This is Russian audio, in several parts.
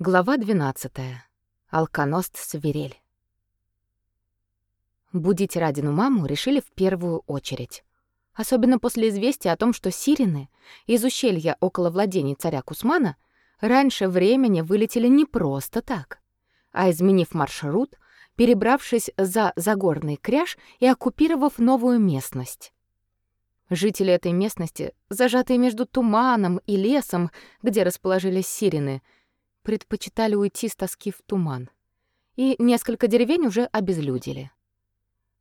Глава 12. Алконост Саверель. Будить Радину маму решили в первую очередь. Особенно после известия о том, что сирены из ущелья около владений царя Кусмана раньше времени вылетели не просто так, а изменив маршрут, перебравшись за Загорный кряж и оккупировав новую местность. Жители этой местности, зажатые между туманом и лесом, где расположились сирены, — предпочитали уйти с тоски в туман. И несколько деревень уже обезлюдили.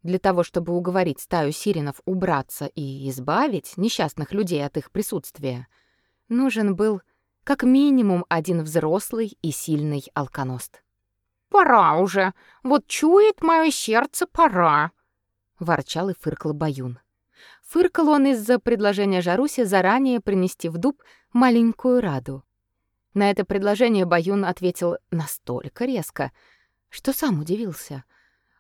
Для того, чтобы уговорить стаю сиренов убраться и избавить несчастных людей от их присутствия, нужен был как минимум один взрослый и сильный алконост. «Пора уже! Вот чует мое сердце, пора!» — ворчал и фыркал Баюн. Фыркал он из-за предложения Жаруси заранее принести в дуб маленькую раду. На это предложение Баюн ответил настолько резко, что сам удивился.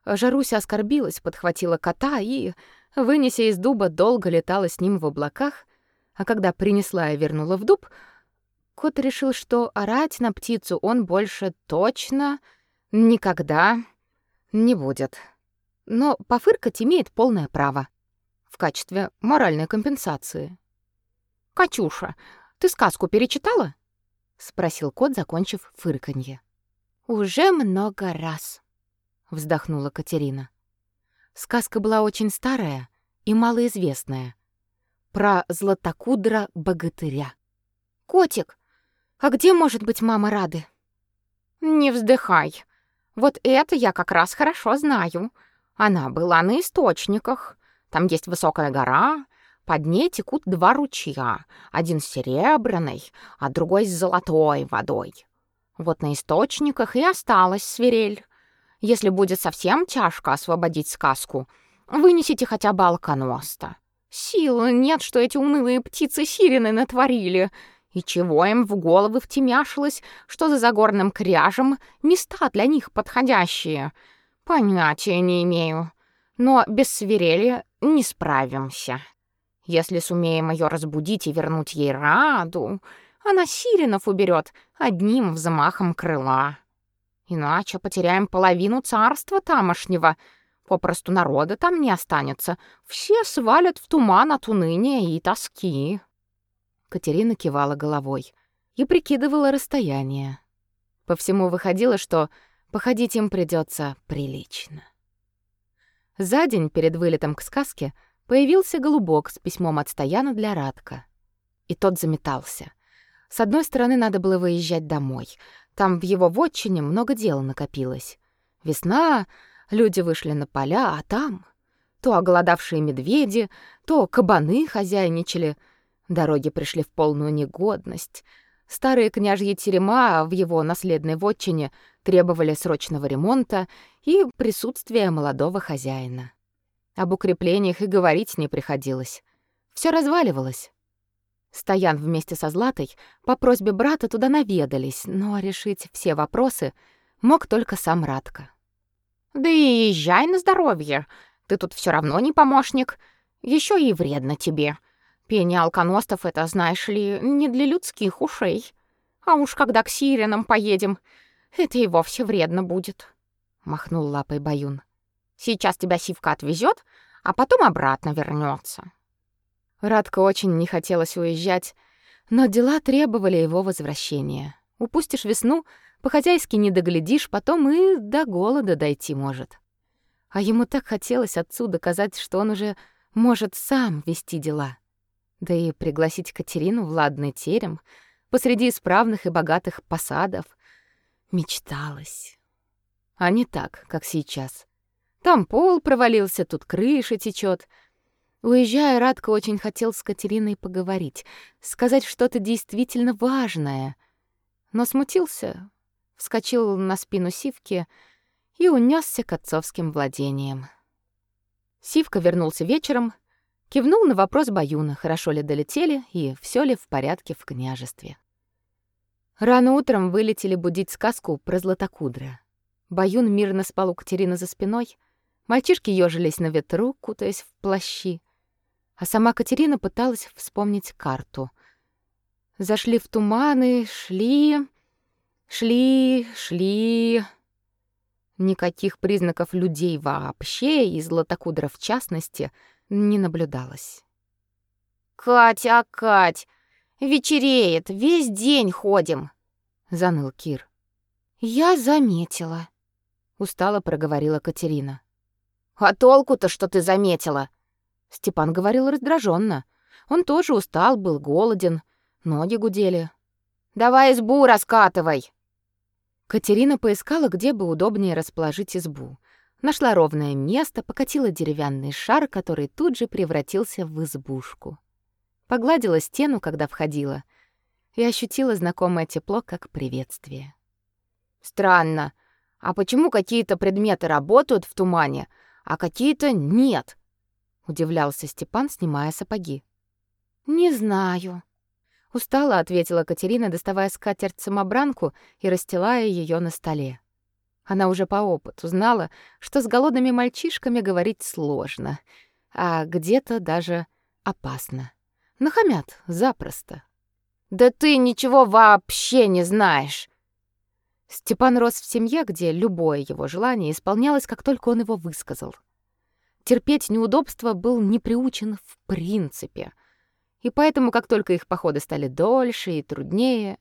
Жаруся оскорбилась, подхватила кота и, вынеся из дуба, долго летала с ним в облаках, а когда принесла и вернула в дуб, кот решил, что орать на птицу он больше точно никогда не будет. Но пофыркать имеет полное право в качестве моральной компенсации. «Катюша, ты сказку перечитала?» — спросил кот, закончив фырканье. «Уже много раз», — вздохнула Катерина. Сказка была очень старая и малоизвестная. Про златокудра-богатыря. «Котик, а где может быть мама Рады?» «Не вздыхай. Вот это я как раз хорошо знаю. Она была на источниках. Там есть высокая гора, под ней текут два ручья, один с серебряной, а другой с золотой водой. Вот на источниках и осталась свирель. Если будет совсем тяжко освободить сказку, вынесите хотя бы алконоста. Силы нет, что эти унылые птицы-сирены натворили. И чего им в головы втемяшилось, что за загорным кряжем места для них подходящие? Понятия не имею. Но без свирели не справимся. Если сумеем ее разбудить и вернуть ей Раду, она сиренов уберет одним взмахом крыла. Иначе потеряем половину царства тамошнего. Попросту народа там не останется. Все свалят в туман от уныния и тоски. Катерина кивала головой и прикидывала расстояние. По всему выходило, что походить им придется прилично. За день перед вылетом к сказке — Появился голубок с письмом от Стояна для Радка. И тот заметался. С одной стороны, надо было выезжать домой. Там в его вотчине много дел накопилось. Весна, люди вышли на поля, а там то оголодавшие медведи, то кабаны хозяйничали. Дороги пришли в полную негодность. Старые княжьи терема в его наследной вотчине требовали срочного ремонта и присутствия молодого хозяина. Об укреплениях и говорить не приходилось. Все разваливалось. Стоян вместе со Златой по просьбе брата туда наведались, но решить все вопросы мог только сам Радко. «Да и езжай на здоровье. Ты тут все равно не помощник. Еще и вредно тебе. Пение алконостов — это, знаешь ли, не для людских ушей. А уж когда к сиренам поедем, это и вовсе вредно будет», — махнул лапой Баюн. Сейчас тебя Сивка отвезет, а потом обратно вернется. Радко очень не хотелось уезжать, но дела требовали его возвращения. Упустишь весну, по-хозяйски не доглядишь, потом и до голода дойти может. А ему так хотелось отцу доказать, что он уже может сам вести дела. Да и пригласить Катерину в ладный терем посреди исправных и богатых посадов мечталось. А не так, как сейчас. Там пол провалился, тут крыша течет. Уезжая, Радко очень хотел с Катериной поговорить, сказать что-то действительно важное. Но смутился, вскочил на спину Сивки и унесся к отцовским владениям. Сивка вернулся вечером, кивнул на вопрос Баюна, хорошо ли долетели и все ли в порядке в княжестве. Рано утром вылетели будить сказку про Златокудра. Баюн мирно спал у Катерины за спиной, Мальчишки ёжились на ветру, кутаясь в плащи. А сама Катерина пыталась вспомнить карту. Зашли в туманы, шли... Шли, шли. Никаких признаков людей вообще и златокудров в частности не наблюдалось. «Катя, Кать, вечереет, весь день ходим», — заныл Кир. «Я заметила», — устало проговорила Катерина. «А толку-то, что ты заметила?» Степан говорил раздраженно. Он тоже устал, был голоден, ноги гудели. «Давай избу раскатывай!» Катерина поискала, где бы удобнее расположить избу. Нашла ровное место, покатила деревянный шар, который тут же превратился в избушку. Погладила стену, когда входила, и ощутила знакомое тепло, как приветствие. «Странно. А почему какие-то предметы работают в тумане, а какие-то нет?» — удивлялся Степан, снимая сапоги. «Не знаю», Устала, ответила Катерина, доставая скатерть-самобранку и расстилая ее на столе. Она уже по опыту знала, что с голодными мальчишками говорить сложно, а где-то даже опасно. Нахамят запросто. «Да ты ничего вообще не знаешь!» Степан рос в семье, где любое его желание исполнялось, как только он его высказал. Терпеть неудобства был не приучен в принципе — и поэтому, как только их походы стали дольше и труднее,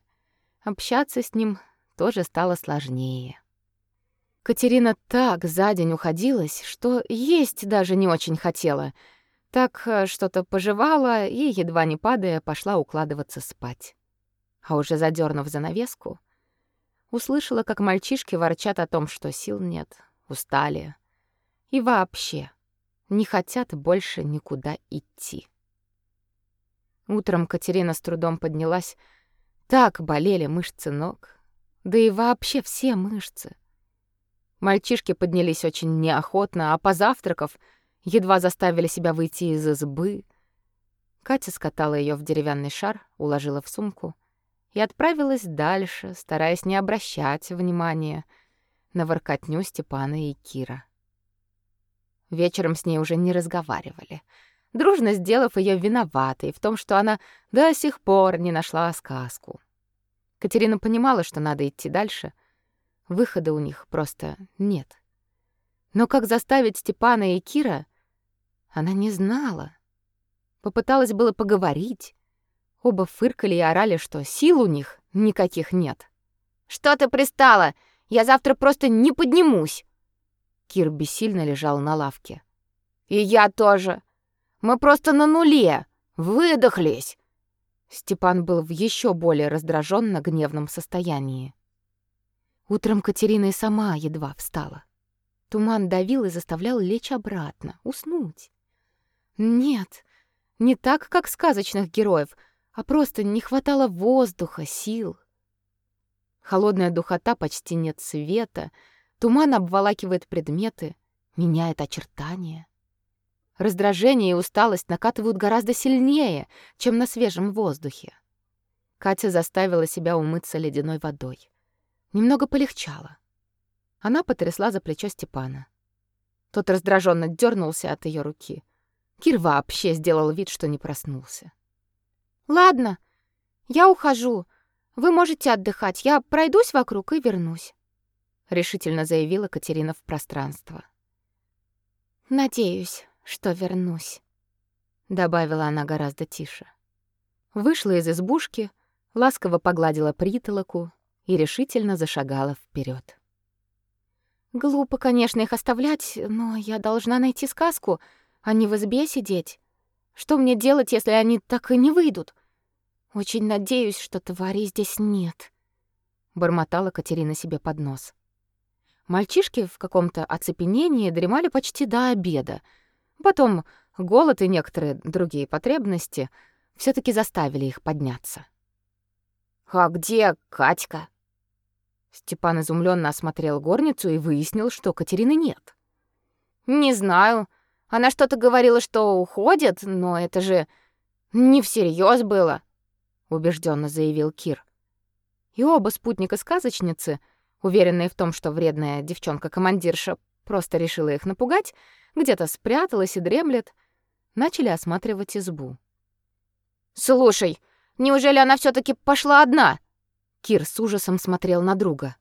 общаться с ним тоже стало сложнее. Катерина так за день уходилась, что есть даже не очень хотела. Так э, что-то пожевала и, едва не падая, пошла укладываться спать. А уже задернув занавеску, услышала, как мальчишки ворчат о том, что сил нет, устали и вообще не хотят больше никуда идти. Утром Катерина с трудом поднялась. Так болели мышцы ног. Да и вообще все мышцы. Мальчишки поднялись очень неохотно, а позавтракав, едва заставили себя выйти из избы. Катя скатала ее в деревянный шар, уложила в сумку и отправилась дальше, стараясь не обращать внимания на воркотню Степана и Кира. Вечером с ней уже не разговаривали — дружно сделав ее виноватой в том, что она до сих пор не нашла сказку. Катерина понимала, что надо идти дальше. Выхода у них просто нет. Но как заставить Степана и Кира, она не знала. Попыталась было поговорить. Оба фыркали и орали, что сил у них никаких нет. «Что ты пристала? Я завтра просто не поднимусь!» Кир бессильно лежал на лавке. «И я тоже. Мы просто на нуле. Выдохлись. Степан был в еще более раздраженно гневном состоянии. Утром Катерина и сама едва встала. Туман давил и заставлял лечь обратно, уснуть. Нет, не так, как сказочных героев, а просто не хватало воздуха, сил. Холодная духота, почти нет света, туман обволакивает предметы, меняет очертания. Раздражение и усталость накатывают гораздо сильнее, чем на свежем воздухе. Катя заставила себя умыться ледяной водой. Немного полегчало. Она потрясла за плечо Степана. Тот раздраженно дернулся от ее руки. Кир вообще сделал вид, что не проснулся. «Ладно, я ухожу. Вы можете отдыхать. Я пройдусь вокруг и вернусь», — решительно заявила Катерина в пространство. «Надеюсь» что вернусь», — добавила она гораздо тише. Вышла из избушки, ласково погладила притолоку и решительно зашагала вперед. «Глупо, конечно, их оставлять, но я должна найти сказку, а не в избе сидеть. Что мне делать, если они так и не выйдут? Очень надеюсь, что тварей здесь нет», — бормотала Катерина себе под нос. Мальчишки в каком-то оцепенении дремали почти до обеда — Потом голод и некоторые другие потребности все таки заставили их подняться. «А где Катька?» Степан изумленно осмотрел горницу и выяснил, что Катерины нет. «Не знаю. Она что-то говорила, что уходит, но это же не всерьез было», — убежденно заявил Кир. И оба спутника сказочницы, уверенные в том, что вредная девчонка-командирша просто решила их напугать, где-то спряталась и дремлет, начали осматривать избу. «Слушай, неужели она все таки пошла одна?» Кир с ужасом смотрел на друга.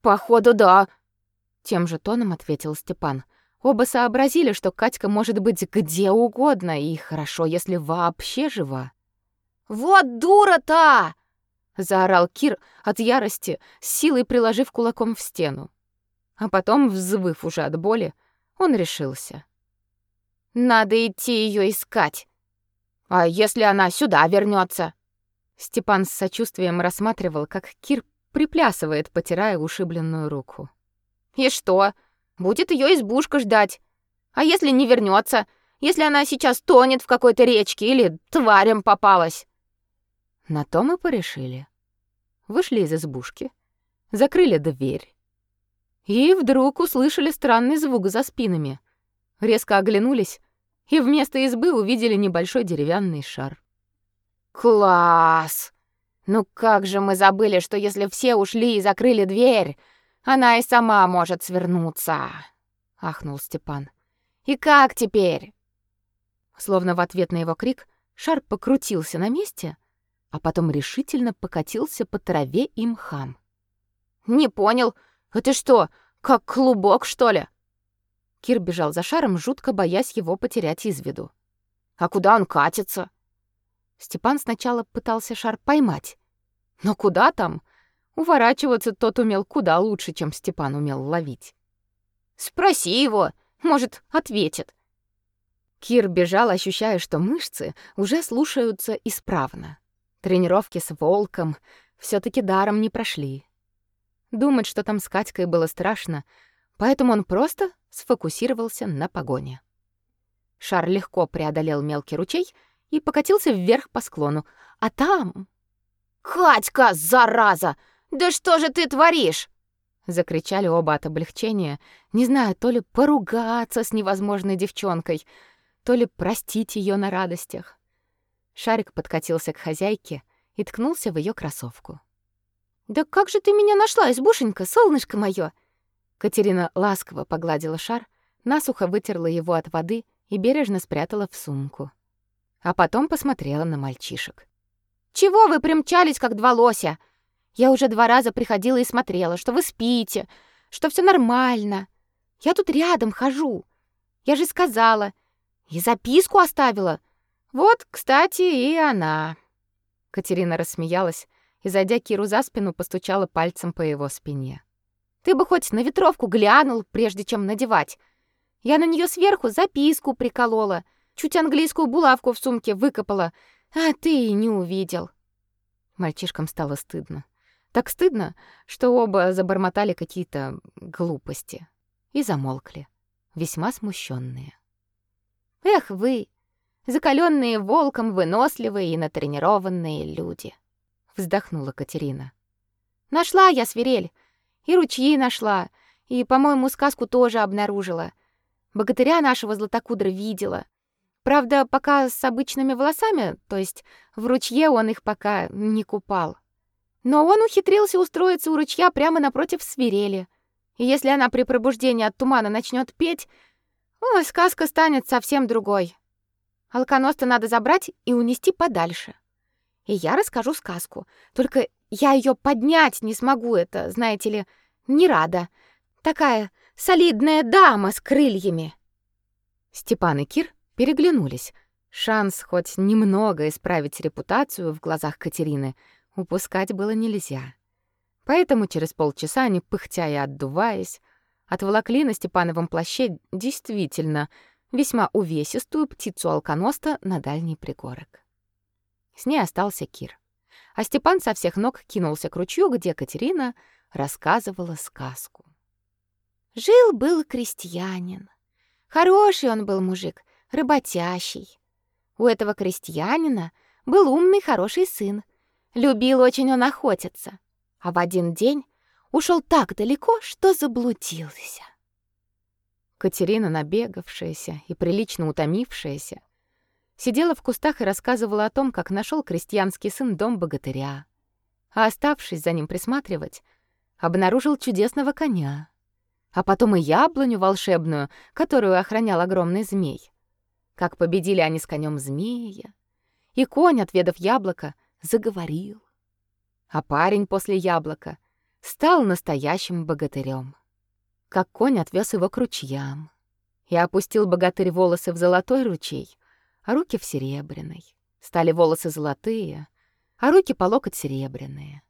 «Походу, да», — тем же тоном ответил Степан. Оба сообразили, что Катька может быть где угодно, и хорошо, если вообще жива. «Вот дура-то!» — заорал Кир от ярости, силой приложив кулаком в стену. А потом, взвыв уже от боли, он решился. «Надо идти ее искать. А если она сюда вернется? Степан с сочувствием рассматривал, как Кир приплясывает, потирая ушибленную руку. «И что? Будет ее избушка ждать. А если не вернется? Если она сейчас тонет в какой-то речке или тварям попалась?» На то мы порешили. Вышли из избушки, закрыли дверь. И вдруг услышали странный звук за спинами. Резко оглянулись и вместо избы увидели небольшой деревянный шар. «Класс! Ну как же мы забыли, что если все ушли и закрыли дверь, она и сама может свернуться!» — ахнул Степан. «И как теперь?» Словно в ответ на его крик, шар покрутился на месте — а потом решительно покатился по траве и мхам. «Не понял. Это что, как клубок, что ли?» Кир бежал за шаром, жутко боясь его потерять из виду. «А куда он катится?» Степан сначала пытался шар поймать. Но куда там? Уворачиваться тот умел куда лучше, чем Степан умел ловить. «Спроси его, может, ответит». Кир бежал, ощущая, что мышцы уже слушаются исправно. Тренировки с волком все таки даром не прошли. Думать, что там с Катькой было страшно, поэтому он просто сфокусировался на погоне. Шар легко преодолел мелкий ручей и покатился вверх по склону, а там... «Катька, зараза! Да что же ты творишь?» Закричали оба от облегчения, не знаю, то ли поругаться с невозможной девчонкой, то ли простить ее на радостях. Шарик подкатился к хозяйке и ткнулся в ее кроссовку. «Да как же ты меня нашла, избушенька, солнышко моё?» Катерина ласково погладила шар, насухо вытерла его от воды и бережно спрятала в сумку. А потом посмотрела на мальчишек. «Чего вы примчались, как два лося? Я уже два раза приходила и смотрела, что вы спите, что все нормально. Я тут рядом хожу. Я же сказала. И записку оставила. Вот, кстати, и она. Катерина рассмеялась и, зайдя Киру за спину, постучала пальцем по его спине. Ты бы хоть на ветровку глянул, прежде чем надевать. Я на нее сверху записку приколола, чуть английскую булавку в сумке выкопала, а ты и не увидел. Мальчишкам стало стыдно. Так стыдно, что оба забормотали какие-то глупости и замолкли, весьма смущенные. Эх вы, закаленные волком, выносливые и натренированные люди. Вздохнула Катерина. Нашла я свирель, и ручьи нашла, и, по-моему, сказку тоже обнаружила. Богатыря нашего Златокудра видела. Правда, пока с обычными волосами, то есть в ручье он их пока не купал. Но он ухитрился устроиться у ручья прямо напротив свирели. И если она при пробуждении от тумана начнет петь, о, сказка станет совсем другой. Алконоста надо забрать и унести подальше. И я расскажу сказку. Только я ее поднять не смогу, это, знаете ли, не рада. Такая солидная дама с крыльями. Степан и Кир переглянулись. Шанс хоть немного исправить репутацию в глазах Катерины упускать было нельзя. Поэтому через полчаса они, пыхтя и отдуваясь, отволокли на Степановом плаще действительно весьма увесистую птицу алконоста на дальний пригорок. С ней остался Кир. А Степан со всех ног кинулся к ручью, где Катерина рассказывала сказку. Жил-был крестьянин. Хороший он был мужик, работящий. У этого крестьянина был умный, хороший сын. Любил очень он охотиться. А в один день ушел так далеко, что заблудился. Катерина, набегавшаяся и прилично утомившаяся, сидела в кустах и рассказывала о том, как нашел крестьянский сын дом богатыря, а оставшись за ним присматривать, обнаружил чудесного коня, а потом и яблоню волшебную, которую охранял огромный змей. Как победили они с конем змея, и конь, отведав яблоко, заговорил. А парень после яблока стал настоящим богатырем. Как конь отвез его к ручьям. И опустил богатырь волосы в золотой ручей, а руки в серебряный. Стали волосы золотые, а руки по локоть серебряные.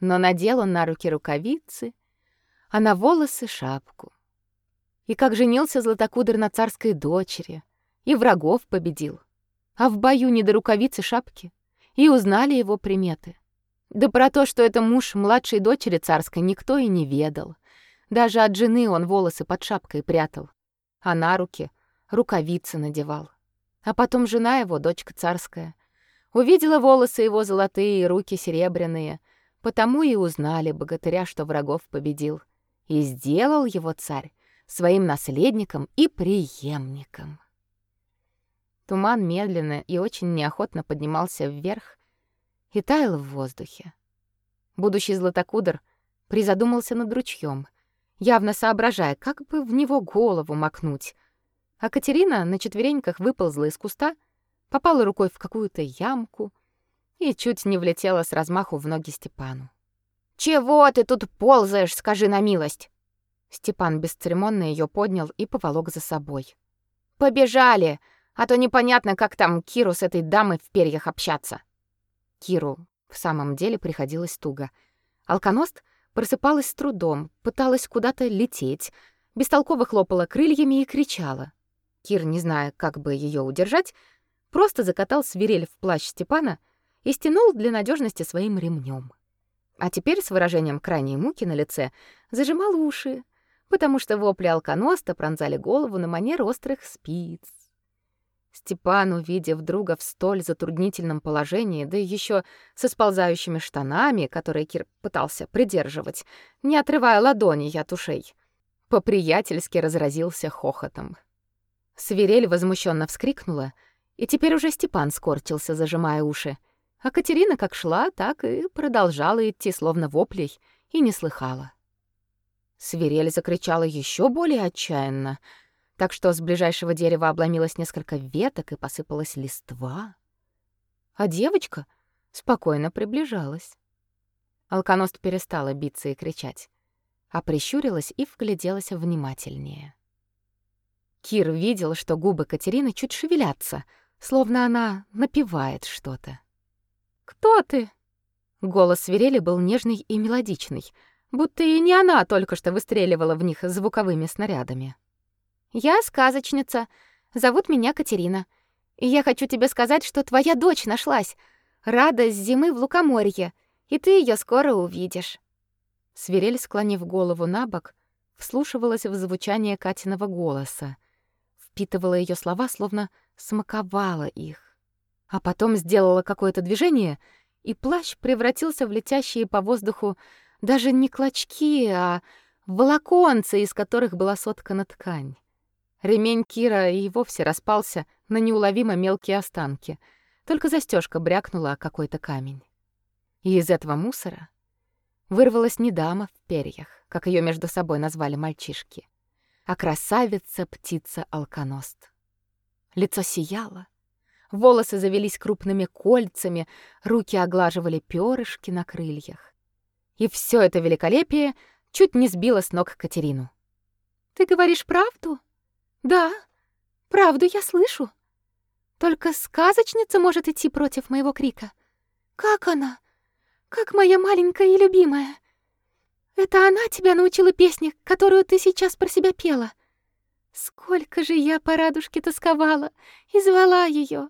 Но надел он на руки рукавицы, а на волосы шапку. И как женился Златокудр на царской дочери, и врагов победил. А в бою не до рукавицы шапки, и узнали его приметы. Да про то, что это муж младшей дочери царской, никто и не ведал. Даже от жены он волосы под шапкой прятал, а на руки рукавицы надевал. А потом жена его, дочка царская, увидела волосы его золотые и руки серебряные, потому и узнали богатыря, что врагов победил, и сделал его царь своим наследником и преемником. Туман медленно и очень неохотно поднимался вверх, и таял в воздухе. Будущий златокудр призадумался над ручьем, явно соображая, как бы в него голову макнуть. А Катерина на четвереньках выползла из куста, попала рукой в какую-то ямку и чуть не влетела с размаху в ноги Степану. «Чего ты тут ползаешь, скажи на милость?» Степан бесцеремонно ее поднял и поволок за собой. «Побежали, а то непонятно, как там Киру с этой дамой в перьях общаться». Киру в самом деле приходилось туго. Алконост просыпалась с трудом, пыталась куда-то лететь, бестолково хлопала крыльями и кричала. Кир, не зная, как бы ее удержать, просто закатал свирель в плащ Степана и стянул для надежности своим ремнем. А теперь с выражением крайней муки на лице зажимал уши, потому что вопли алконоста пронзали голову на манер острых спиц. Степан, увидев друга в столь затруднительном положении, да еще со сползающими штанами, которые Кир пытался придерживать, не отрывая ладони от ушей, по-приятельски разразился хохотом. Свирель возмущенно вскрикнула, и теперь уже Степан скорчился, зажимая уши, а Катерина как шла, так и продолжала идти, словно воплей, и не слыхала. Свирель закричала еще более отчаянно — так что с ближайшего дерева обломилось несколько веток и посыпалась листва. А девочка спокойно приближалась. Алконост перестала биться и кричать, а прищурилась и вгляделась внимательнее. Кир видел, что губы Катерины чуть шевелятся, словно она напевает что-то. «Кто ты?» Голос свирели был нежный и мелодичный, будто и не она только что выстреливала в них звуковыми снарядами. Я сказочница. Зовут меня Катерина. И я хочу тебе сказать, что твоя дочь нашлась. Радость зимы в Лукоморье, и ты ее скоро увидишь. Свирель, склонив голову на бок, вслушивалась в звучание Катиного голоса, впитывала ее слова, словно смаковала их. А потом сделала какое-то движение, и плащ превратился в летящие по воздуху даже не клочки, а волоконцы, из которых была соткана ткань. Ремень Кира и вовсе распался на неуловимо мелкие останки. Только застежка брякнула о какой-то камень. И из этого мусора вырвалась не дама в перьях, как ее между собой назвали мальчишки, а красавица-птица-алконост. Лицо сияло, волосы завелись крупными кольцами, руки оглаживали перышки на крыльях. И все это великолепие чуть не сбило с ног Катерину. «Ты говоришь правду?» Да, правду я слышу. Только сказочница может идти против моего крика. Как она? Как моя маленькая и любимая. Это она тебя научила песне, которую ты сейчас про себя пела. Сколько же я по радужке тосковала и звала ее.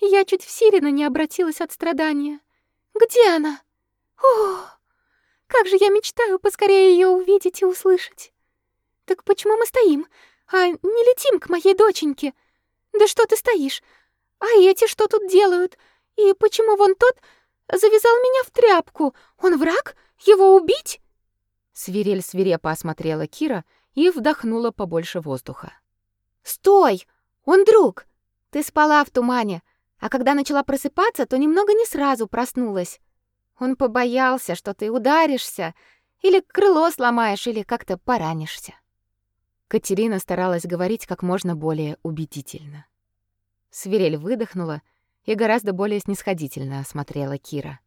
Я чуть в Сирена не обратилась от страдания. Где она? О, как же я мечтаю поскорее ее увидеть и услышать. Так почему мы стоим? «А не летим к моей доченьке? Да что ты стоишь? А эти что тут делают? И почему вон тот завязал меня в тряпку? Он враг? Его убить?» Свирель свирепо осмотрела Кира и вдохнула побольше воздуха. «Стой! Он друг! Ты спала в тумане, а когда начала просыпаться, то немного не сразу проснулась. Он побоялся, что ты ударишься, или крыло сломаешь, или как-то поранишься. Катерина старалась говорить как можно более убедительно. Свирель выдохнула и гораздо более снисходительно осмотрела Кира.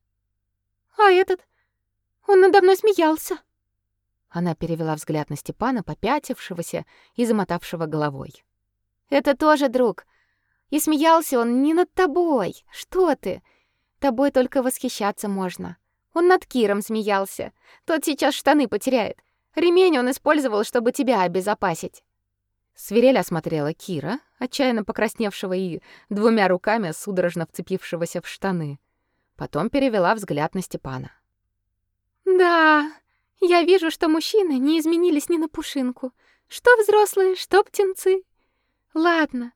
А этот? Он надо мной смеялся. Она перевела взгляд на Степана, попятившегося и замотавшего головой. Это тоже друг. И смеялся он не над тобой. Что ты? Тобой только восхищаться можно. Он над Киром смеялся. Тот сейчас штаны потеряет. Ремень он использовал, чтобы тебя обезопасить. Свирель осмотрела Кира, отчаянно покрасневшего и двумя руками судорожно вцепившегося в штаны. Потом перевела взгляд на Степана. «Да, я вижу, что мужчины не изменились ни на пушинку. Что взрослые, что птенцы. Ладно,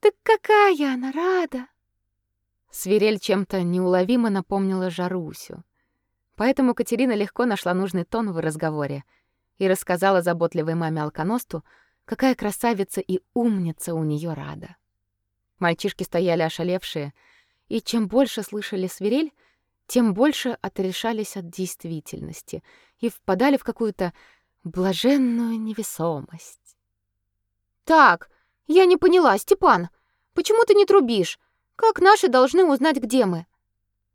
так какая она рада!» Свирель чем-то неуловимо напомнила Жарусю. Поэтому Катерина легко нашла нужный тон в разговоре и рассказала заботливой маме Алконосту, какая красавица и умница у нее Рада. Мальчишки стояли ошалевшие, и чем больше слышали свирель, тем больше отрешались от действительности и впадали в какую-то блаженную невесомость. «Так, я не поняла, Степан, почему ты не трубишь? Как наши должны узнать, где мы?»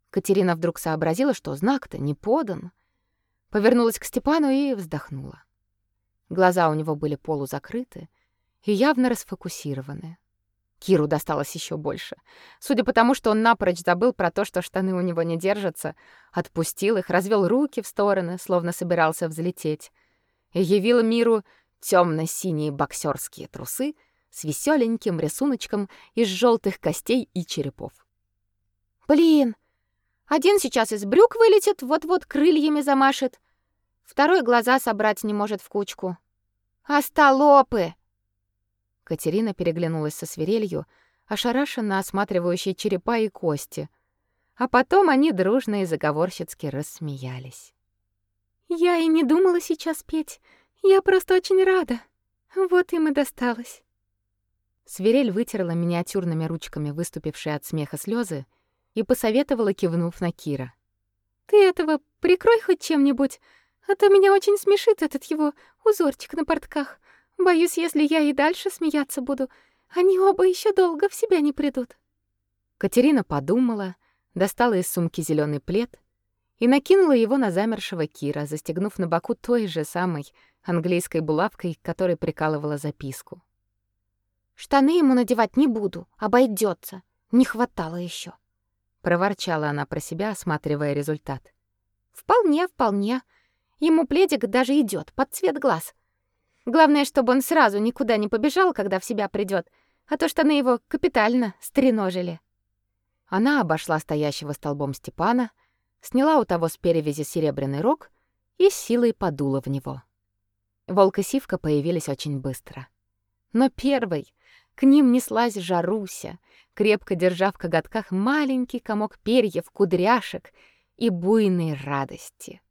Катерина вдруг сообразила, что знак-то не подан. Повернулась к Степану и вздохнула. Глаза у него были полузакрыты и явно расфокусированы. Киру досталось еще больше. Судя по тому, что он напрочь забыл про то, что штаны у него не держатся, отпустил их, развел руки в стороны, словно собирался взлететь, и явил миру темно синие боксерские трусы с веселеньким рисуночком из желтых костей и черепов. «Блин, один сейчас из брюк вылетит, вот-вот крыльями замашет. Второй глаза собрать не может в кучку. Остолопы!» Катерина переглянулась со свирелью, ошарашенно осматривающей черепа и кости. А потом они дружно и заговорщицки рассмеялись. «Я и не думала сейчас петь. Я просто очень рада. Вот им и досталось». Свирель вытерла миниатюрными ручками выступившие от смеха слезы и посоветовала, кивнув на Кира. «Ты этого прикрой хоть чем-нибудь, а то меня очень смешит этот его узорчик на портках. Боюсь, если я и дальше смеяться буду, они оба еще долго в себя не придут». Катерина подумала, достала из сумки зеленый плед и накинула его на замершего Кира, застегнув на боку той же самой английской булавкой, которой прикалывала записку. «Штаны ему надевать не буду, обойдется. Не хватало еще проворчала она про себя, осматривая результат. Вполне, вполне. Ему пледик даже идет под цвет глаз. Главное, чтобы он сразу никуда не побежал, когда в себя придет, а то штаны его капитально стреножили. Она обошла стоящего столбом Степана, сняла у того с перевязи серебряный рог и силой подула в него. Волк и Сивка появились очень быстро. Но первой к ним неслась Жаруся, крепко держа в коготках маленький комок перьев, кудряшек и буйной радости.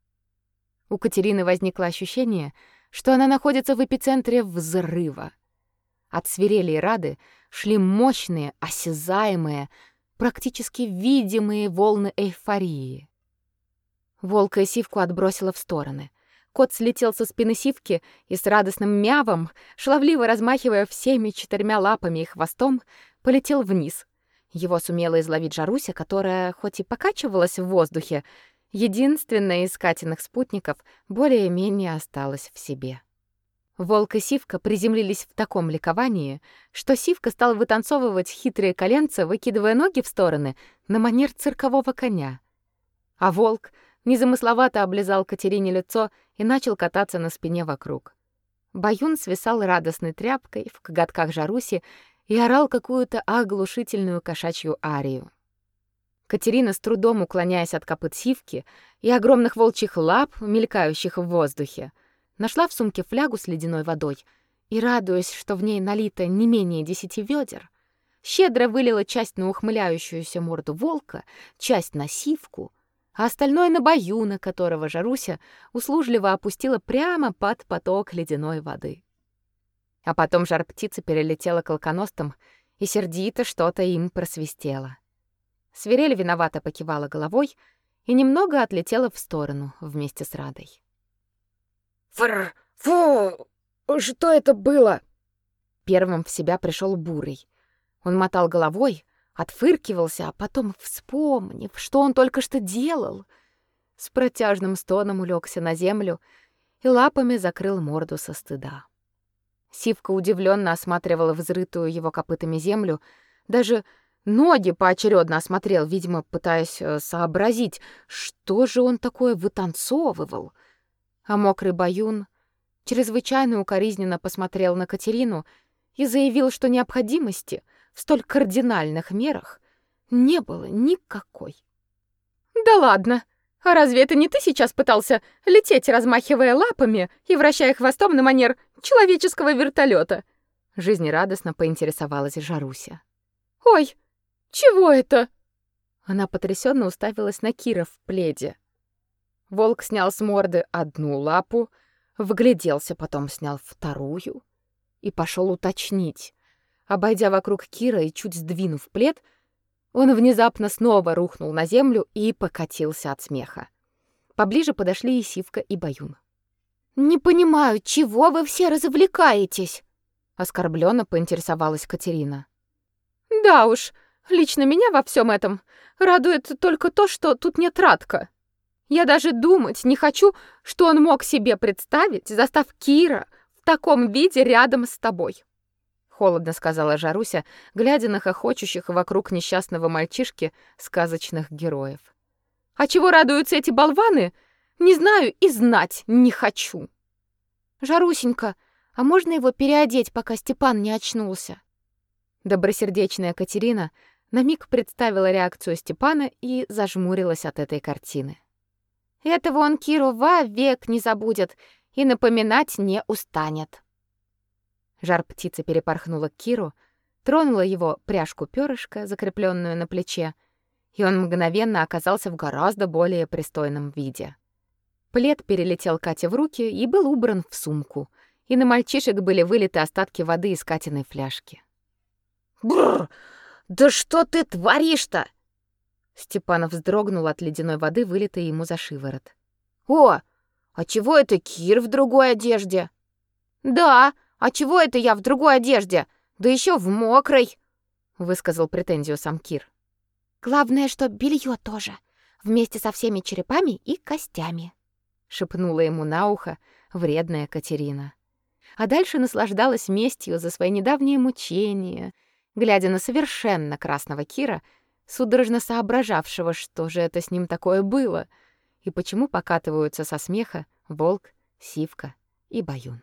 У Катерины возникло ощущение, что она находится в эпицентре взрыва. От свирели и рады шли мощные, осязаемые, практически видимые волны эйфории. Волка и сивку отбросила в стороны. Кот слетел со спины сивки и с радостным мявом, шаловливо размахивая всеми четырьмя лапами и хвостом, полетел вниз. Его сумела изловить Жаруся, которая хоть и покачивалась в воздухе, единственная из Катиных спутников более-менее осталась в себе. Волк и Сивка приземлились в таком ликовании, что Сивка стал вытанцовывать хитрые коленца, выкидывая ноги в стороны на манер циркового коня. А волк незамысловато облизал Катерине лицо и начал кататься на спине вокруг. Баюн свисал радостной тряпкой в коготках Жаруси и орал какую-то оглушительную кошачью арию. Катерина, с трудом уклоняясь от копыт сивки и огромных волчьих лап, мелькающих в воздухе, нашла в сумке флягу с ледяной водой и, радуясь, что в ней налито не менее десяти ведер, щедро вылила часть на ухмыляющуюся морду волка, часть на сивку, а остальное на баюна, которого Жаруся услужливо опустила прямо под поток ледяной воды. А потом жар птицы перелетела к алконостам и сердито что-то им просвистела. Свирель виновато покивала головой и немного отлетела в сторону вместе с Радой. «Фр! Фу! Что это было?» Первым в себя пришел Бурый. Он мотал головой, отфыркивался, а потом, вспомнив, что он только что делал, с протяжным стоном улегся на землю и лапами закрыл морду со стыда. Сивка удивленно осматривала взрытую его копытами землю, даже ноги поочередно осмотрел, видимо, пытаясь э, сообразить, что же он такое вытанцовывал. А мокрый баюн чрезвычайно укоризненно посмотрел на Катерину и заявил, что необходимости в столь кардинальных мерах не было никакой. Да ладно. А разве это не ты сейчас пытался лететь, размахивая лапами и вращая хвостом на манер человеческого вертолета? Жизнерадостно поинтересовалась Жаруся. Ой, чего это? Она потрясенно уставилась на Кира в пледе. Волк снял с морды одну лапу, вгляделся, потом снял вторую и пошел уточнить. Обойдя вокруг Кира и чуть сдвинув плед, он внезапно снова рухнул на землю и покатился от смеха. Поближе подошли и Сивка, и Баюн. «Не понимаю, чего вы все развлекаетесь?» Оскорбленно поинтересовалась Катерина. «Да уж, лично меня во всем этом радует только то, что тут нет Радка. Я даже думать не хочу, что он мог себе представить, застав Кира в таком виде рядом с тобой холодно сказала Жаруся, глядя на хохочущих вокруг несчастного мальчишки сказочных героев. А чего радуются эти болваны? Не знаю и знать не хочу. Жарусенька, а можно его переодеть, пока Степан не очнулся? Добросердечная Катерина на миг представила реакцию Степана и зажмурилась от этой картины. Этого он Киру век не забудет и напоминать не устанет. Жар птицы перепорхнула к Киру, тронула его пряжку перышка, закрепленную на плече, и он мгновенно оказался в гораздо более пристойном виде. Плед перелетел Кате в руки и был убран в сумку, и на мальчишек были вылиты остатки воды из Катиной фляжки. Бррр! Да что ты творишь-то? Степанов вздрогнул от ледяной воды, вылитой ему за шиворот. О, а чего это Кир в другой одежде? Да, а чего это я в другой одежде? Да еще в мокрой, высказал претензию сам Кир. Главное, что белье тоже, вместе со всеми черепами и костями, шепнула ему на ухо вредная Катерина. А дальше наслаждалась местью за свои недавние мучения, глядя на совершенно красного Кира, судорожно соображавшего, что же это с ним такое было и почему покатываются со смеха волк, сивка и баюн.